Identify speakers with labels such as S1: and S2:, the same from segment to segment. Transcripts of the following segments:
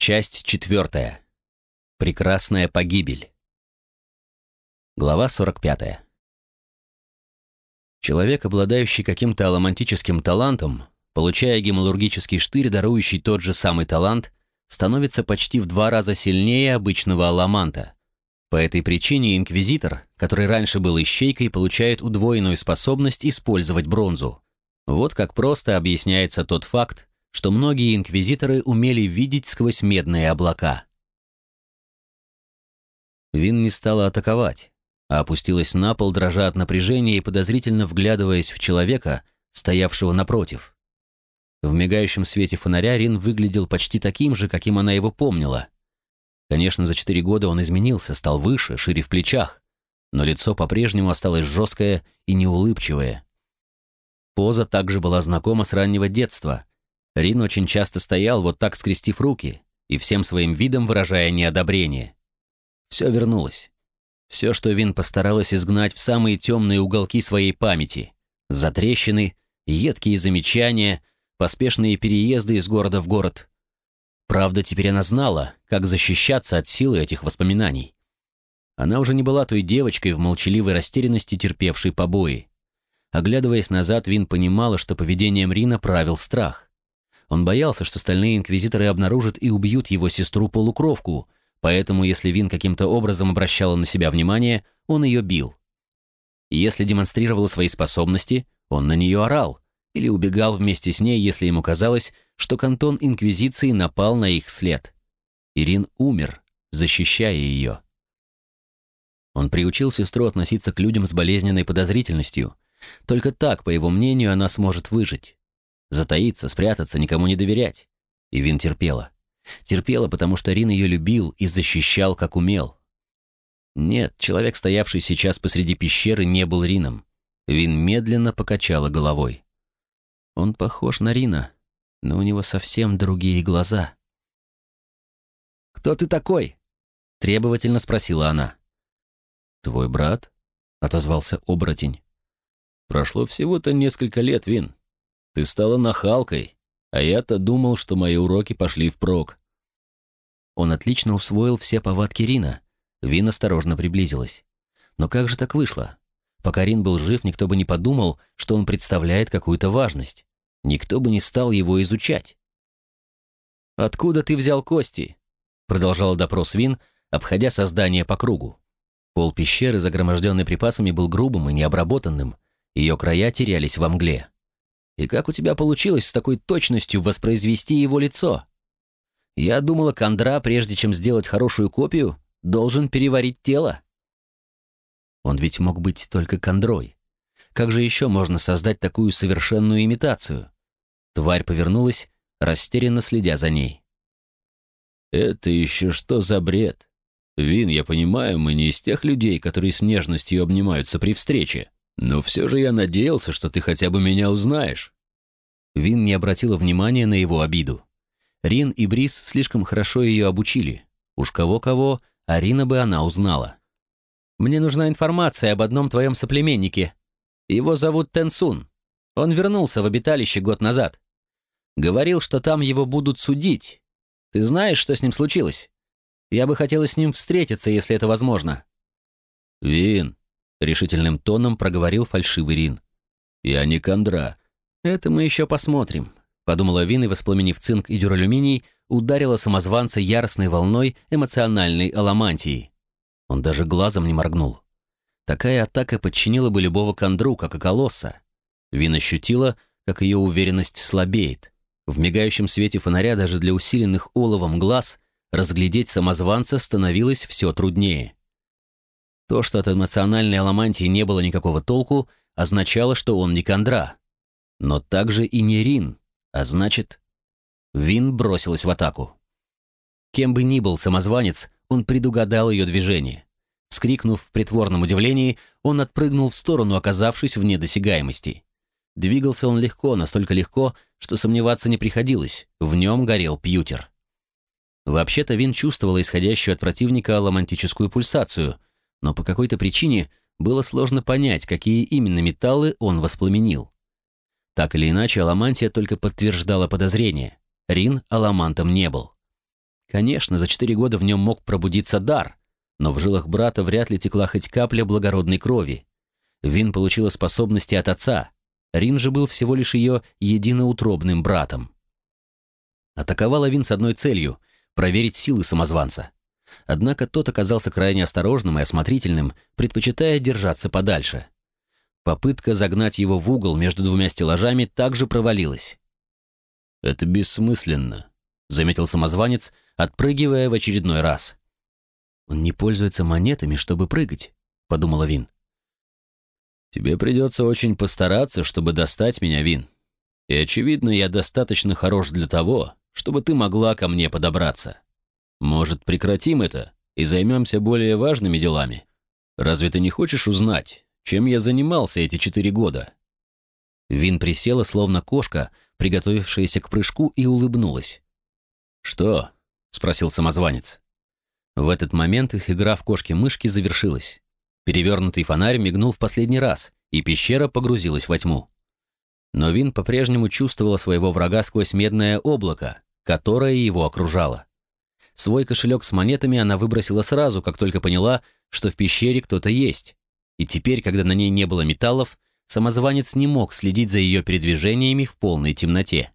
S1: Часть четвертая. Прекрасная погибель. Глава 45. Человек, обладающий каким-то аломантическим талантом, получая гемалургический штырь, дарующий тот же самый талант, становится почти в два раза сильнее обычного аламанта. По этой причине инквизитор, который раньше был ищейкой, получает удвоенную способность использовать бронзу. Вот как просто объясняется тот факт, что многие инквизиторы умели видеть сквозь медные облака. Вин не стала атаковать, а опустилась на пол, дрожа от напряжения и подозрительно вглядываясь в человека, стоявшего напротив. В мигающем свете фонаря Рин выглядел почти таким же, каким она его помнила. Конечно, за четыре года он изменился, стал выше, шире в плечах, но лицо по-прежнему осталось жесткое и неулыбчивое. Поза также была знакома с раннего детства. Рин очень часто стоял, вот так скрестив руки, и всем своим видом выражая неодобрение. Все вернулось. Все, что Вин постаралась изгнать в самые темные уголки своей памяти. Затрещины, едкие замечания, поспешные переезды из города в город. Правда, теперь она знала, как защищаться от силы этих воспоминаний. Она уже не была той девочкой в молчаливой растерянности, терпевшей побои. Оглядываясь назад, Вин понимала, что поведением Рина правил страх. Он боялся, что стальные инквизиторы обнаружат и убьют его сестру-полукровку, поэтому, если Вин каким-то образом обращала на себя внимание, он ее бил. если демонстрировала свои способности, он на нее орал или убегал вместе с ней, если ему казалось, что кантон Инквизиции напал на их след. Ирин умер, защищая ее. Он приучил сестру относиться к людям с болезненной подозрительностью – только так, по его мнению, она сможет выжить. Затаиться, спрятаться, никому не доверять. И Вин терпела. Терпела, потому что Рин ее любил и защищал, как умел. Нет, человек, стоявший сейчас посреди пещеры, не был Рином. Вин медленно покачала головой. Он похож на Рина, но у него совсем другие глаза. «Кто ты такой?» — требовательно спросила она. «Твой брат?» — отозвался оборотень. Прошло всего-то несколько лет, Вин. Ты стала нахалкой, а я-то думал, что мои уроки пошли впрок. Он отлично усвоил все повадки Рина. Вин осторожно приблизилась. Но как же так вышло? Пока Рин был жив, никто бы не подумал, что он представляет какую-то важность. Никто бы не стал его изучать. «Откуда ты взял кости?» Продолжал допрос Вин, обходя создание по кругу. Пол пещеры, загроможденный припасами, был грубым и необработанным, ее края терялись во мгле. И как у тебя получилось с такой точностью воспроизвести его лицо? Я думала, Кондра, прежде чем сделать хорошую копию, должен переварить тело. Он ведь мог быть только Кондрой. Как же еще можно создать такую совершенную имитацию? Тварь повернулась, растерянно следя за ней. «Это еще что за бред? Вин, я понимаю, мы не из тех людей, которые с нежностью обнимаются при встрече. Но все же я надеялся, что ты хотя бы меня узнаешь». Вин не обратила внимания на его обиду. Рин и Брис слишком хорошо ее обучили. Уж кого-кого, а Рина бы она узнала. «Мне нужна информация об одном твоем соплеменнике. Его зовут Тенсун. Он вернулся в обиталище год назад. Говорил, что там его будут судить. Ты знаешь, что с ним случилось? Я бы хотела с ним встретиться, если это возможно». «Вин, решительным тоном проговорил фальшивый Рин. «Я не Кондра. Это мы еще посмотрим», — подумала Вин и, воспламенив цинк и дюралюминий, ударила самозванца яростной волной эмоциональной аламантии. Он даже глазом не моргнул. Такая атака подчинила бы любого Кондру, как и Колосса. Вин ощутила, как ее уверенность слабеет. В мигающем свете фонаря даже для усиленных оловом глаз разглядеть самозванца становилось все труднее. То, что от эмоциональной аламантии не было никакого толку, означало, что он не Кондра. Но также и не Рин, а значит... Вин бросилась в атаку. Кем бы ни был самозванец, он предугадал ее движение. Вскрикнув в притворном удивлении, он отпрыгнул в сторону, оказавшись вне досягаемости. Двигался он легко, настолько легко, что сомневаться не приходилось, в нем горел пьютер. Вообще-то Вин чувствовала исходящую от противника ламантическую пульсацию — но по какой-то причине было сложно понять, какие именно металлы он воспламенил. Так или иначе, аламантия только подтверждала подозрение. Рин аламантом не был. Конечно, за четыре года в нем мог пробудиться дар, но в жилах брата вряд ли текла хоть капля благородной крови. Вин получила способности от отца. Рин же был всего лишь ее единоутробным братом. Атаковала Вин с одной целью — проверить силы самозванца. Однако тот оказался крайне осторожным и осмотрительным, предпочитая держаться подальше. Попытка загнать его в угол между двумя стеллажами также провалилась. «Это бессмысленно», — заметил самозванец, отпрыгивая в очередной раз. «Он не пользуется монетами, чтобы прыгать», — подумала Вин. «Тебе придется очень постараться, чтобы достать меня, Вин. И, очевидно, я достаточно хорош для того, чтобы ты могла ко мне подобраться. Может, прекратим это и займемся более важными делами? Разве ты не хочешь узнать, чем я занимался эти четыре года?» Вин присела, словно кошка, приготовившаяся к прыжку, и улыбнулась. «Что?» — спросил самозванец. В этот момент их игра в кошки-мышки завершилась. Перевернутый фонарь мигнул в последний раз, и пещера погрузилась во тьму. Но Вин по-прежнему чувствовала своего врага сквозь медное облако, которое его окружало. Свой кошелек с монетами она выбросила сразу, как только поняла, что в пещере кто-то есть. И теперь, когда на ней не было металлов, самозванец не мог следить за ее передвижениями в полной темноте.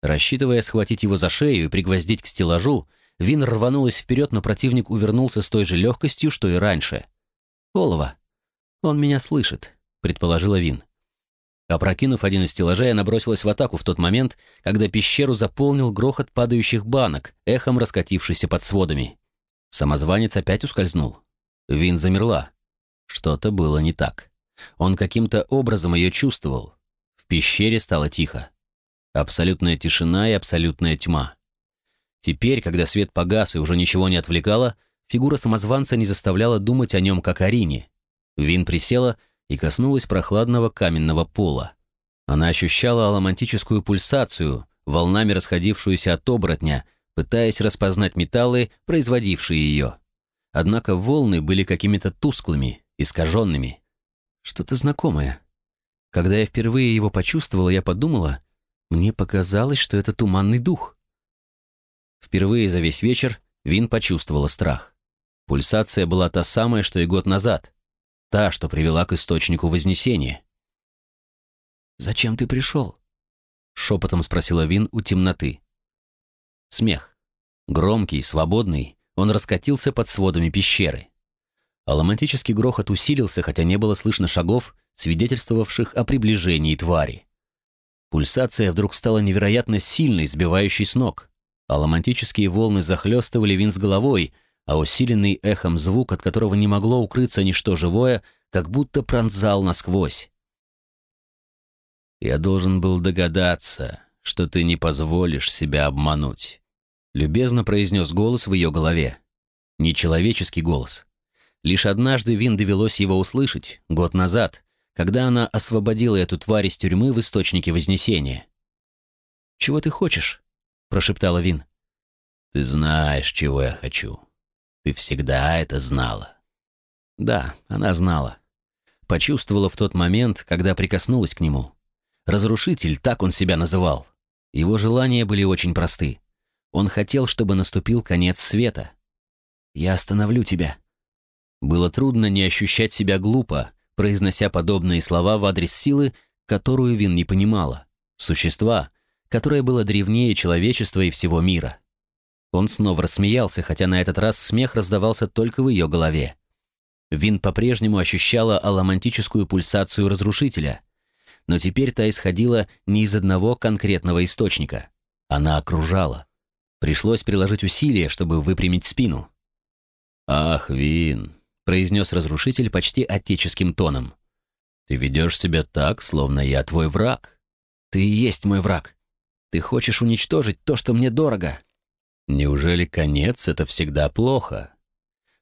S1: Рассчитывая схватить его за шею и пригвоздить к стеллажу, Вин рванулась вперед, но противник увернулся с той же легкостью, что и раньше. «Олова! Он меня слышит», — предположила Вин. Опрокинув один из стеллажей, она бросилась в атаку в тот момент, когда пещеру заполнил грохот падающих банок, эхом раскатившийся под сводами. Самозванец опять ускользнул. Вин замерла. Что-то было не так. Он каким-то образом ее чувствовал. В пещере стало тихо. Абсолютная тишина и абсолютная тьма. Теперь, когда свет погас и уже ничего не отвлекало, фигура самозванца не заставляла думать о нем как о Рине. Вин присела и коснулась прохладного каменного пола. Она ощущала аламантическую пульсацию, волнами расходившуюся от оборотня, пытаясь распознать металлы, производившие ее. Однако волны были какими-то тусклыми, искаженными. Что-то знакомое. Когда я впервые его почувствовала, я подумала, мне показалось, что это туманный дух. Впервые за весь вечер Вин почувствовала страх. Пульсация была та самая, что и год назад. Та, что привела к источнику Вознесения. «Зачем ты пришел?» — шепотом спросила Вин у темноты. Смех. Громкий, свободный, он раскатился под сводами пещеры. Аломантический грохот усилился, хотя не было слышно шагов, свидетельствовавших о приближении твари. Пульсация вдруг стала невероятно сильной, сбивающей с ног. Аломантические волны захлестывали Вин с головой, а усиленный эхом звук, от которого не могло укрыться ничто живое, как будто пронзал насквозь. «Я должен был догадаться, что ты не позволишь себя обмануть», — любезно произнес голос в ее голове. Нечеловеческий голос. Лишь однажды Вин довелось его услышать, год назад, когда она освободила эту тварь из тюрьмы в Источнике Вознесения. «Чего ты хочешь?» — прошептала Вин. «Ты знаешь, чего я хочу. Ты всегда это знала». Да, она знала. Почувствовала в тот момент, когда прикоснулась к нему. Разрушитель, так он себя называл. Его желания были очень просты. Он хотел, чтобы наступил конец света. «Я остановлю тебя», было трудно не ощущать себя глупо, произнося подобные слова в адрес силы, которую Вин не понимала, существа, которое было древнее человечества и всего мира. Он снова рассмеялся, хотя на этот раз смех раздавался только в ее голове. Вин по-прежнему ощущала аламантическую пульсацию разрушителя, но теперь та исходила не из одного конкретного источника. Она окружала. Пришлось приложить усилия, чтобы выпрямить спину. «Ах, Вин, — произнес разрушитель почти отеческим тоном. «Ты ведешь себя так, словно я твой враг. Ты и есть мой враг. Ты хочешь уничтожить то, что мне дорого». «Неужели конец — это всегда плохо?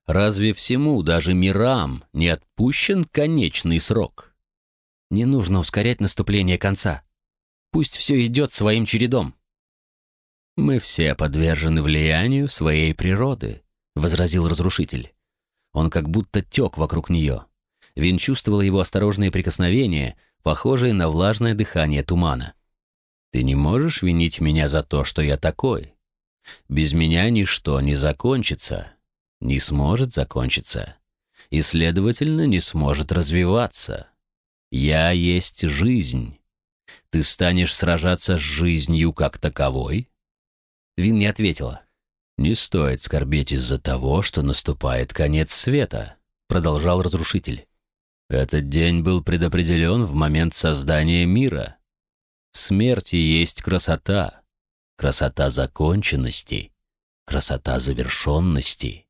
S1: Разве всему, даже мирам, не отпущен конечный срок?» «Не нужно ускорять наступление конца. Пусть все идет своим чередом». «Мы все подвержены влиянию своей природы», — возразил разрушитель. Он как будто тек вокруг нее. Вин чувствовал его осторожные прикосновения, похожие на влажное дыхание тумана. «Ты не можешь винить меня за то, что я такой. Без меня ничто не закончится, не сможет закончиться, и, следовательно, не сможет развиваться. Я есть жизнь. Ты станешь сражаться с жизнью как таковой?» Вин не ответила. «Не стоит скорбеть из-за того, что наступает конец света», — продолжал разрушитель. «Этот день был предопределен в момент создания мира. В смерти есть красота, красота законченности, красота завершенности.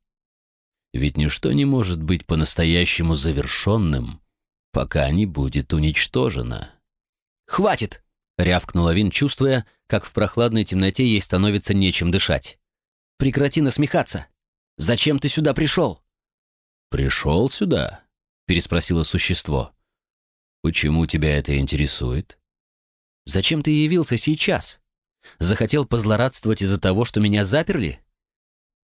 S1: Ведь ничто не может быть по-настоящему завершенным, пока не будет уничтожено».
S2: «Хватит!»
S1: — рявкнула Вин, чувствуя, как в прохладной темноте ей становится нечем дышать.
S2: «Прекрати насмехаться! Зачем ты сюда пришел?»
S1: «Пришел сюда?» — переспросило существо. «Почему тебя это интересует?»
S2: «Зачем ты явился сейчас? Захотел позлорадствовать из-за того, что меня заперли?»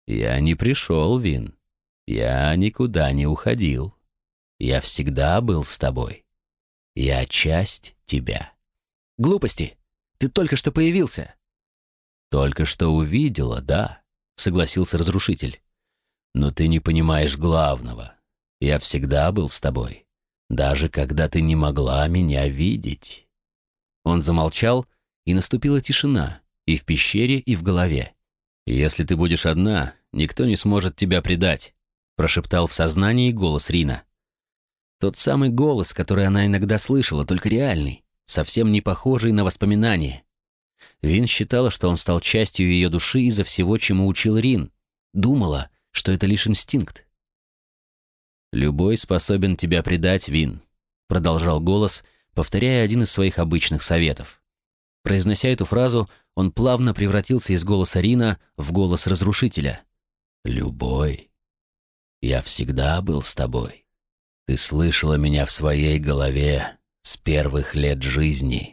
S1: «Я не пришел, Вин. Я никуда не уходил. Я всегда был с тобой. Я часть тебя».
S2: «Глупости! Ты только что появился!»
S1: «Только что увидела, да», — согласился разрушитель. «Но ты не понимаешь главного. Я всегда был с тобой, даже когда ты не могла меня видеть». Он замолчал, и наступила тишина и в пещере, и в голове. «Если ты будешь одна, никто не сможет тебя предать», — прошептал в сознании голос Рина. Тот самый голос, который она иногда слышала, только реальный совсем не похожий на воспоминания. Вин считала, что он стал частью ее души из-за всего, чему учил Рин. Думала, что это лишь инстинкт. «Любой способен тебя предать, Вин», — продолжал голос, повторяя один из своих обычных советов. Произнося эту фразу, он плавно превратился из голоса Рина в голос разрушителя. «Любой. Я всегда был с тобой. Ты слышала меня в своей голове, с первых лет жизни.